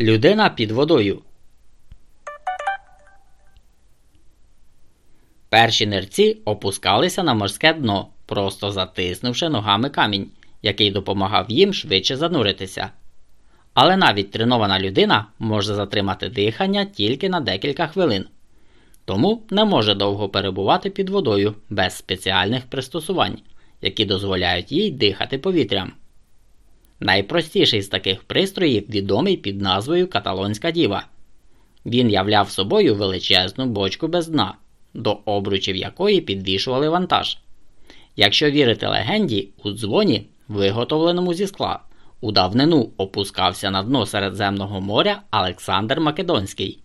Людина під водою. Перші нерці опускалися на морське дно, просто затиснувши ногами камінь, який допомагав їм швидше зануритися. Але навіть тренована людина може затримати дихання тільки на декілька хвилин, тому не може довго перебувати під водою без спеціальних пристосувань, які дозволяють їй дихати повітрям. Найпростіший з таких пристроїв відомий під назвою Каталонська діва. Він являв собою величезну бочку без дна, до обручів якої підвішували вантаж. Якщо вірити легенді, у дзвоні, виготовленому зі скла, у давнину опускався на дно Середземного моря Олександр Македонський.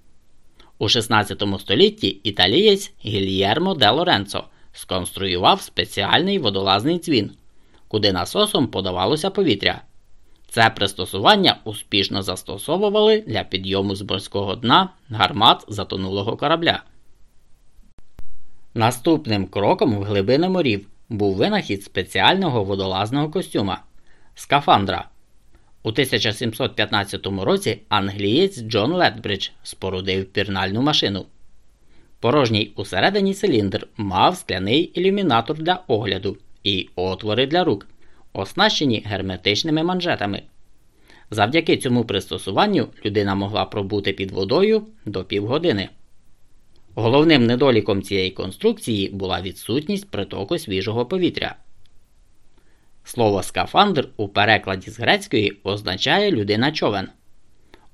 У 16 столітті італієць Гільєрмо де Лоренцо сконструював спеціальний водолазний дзвін, куди насосом подавалося повітря. Це пристосування успішно застосовували для підйому з морського дна гармат затонулого корабля. Наступним кроком в глибини морів був винахід спеціального водолазного костюма скафандра. У 1715 році англієць Джон Летбридж спорудив пірнальну машину. Порожній усередині циліндр мав скляний ілюмінатор для огляду і отвори для рук оснащені герметичними манжетами. Завдяки цьому пристосуванню людина могла пробути під водою до півгодини. Головним недоліком цієї конструкції була відсутність притоку свіжого повітря. Слово скафандр у перекладі з грецької означає людина човен.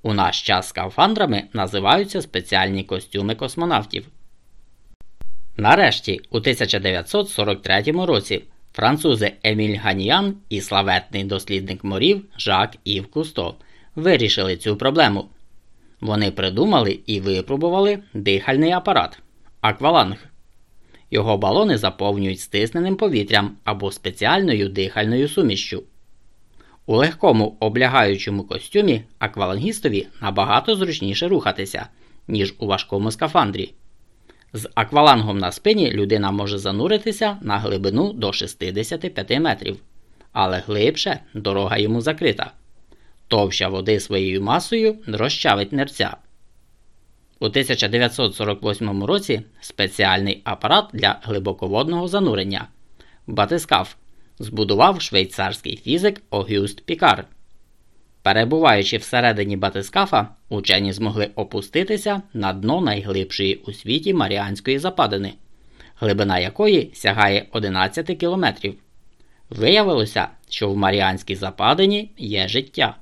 У наш час скафандрами називаються спеціальні костюми космонавтів. Нарешті, у 1943 році Французи Еміль Ганіян і славетний дослідник морів Жак Ів Кусто вирішили цю проблему. Вони придумали і випробували дихальний апарат акваланг. Його балони заповнюють стисненим повітрям або спеціальною дихальною сумішчю. У легкому облягаючому костюмі аквалангістові набагато зручніше рухатися, ніж у важкому скафандрі. З аквалангом на спині людина може зануритися на глибину до 65 метрів, але глибше дорога йому закрита. Товща води своєю масою розчавить нерця. У 1948 році спеціальний апарат для глибоководного занурення батискаф збудував швейцарський фізик Огюст Пікар. Перебуваючи всередині батискафа, учені змогли опуститися на дно найглибшої у світі Маріанської западини, глибина якої сягає 11 кілометрів. Виявилося, що в Маріанській западині є життя.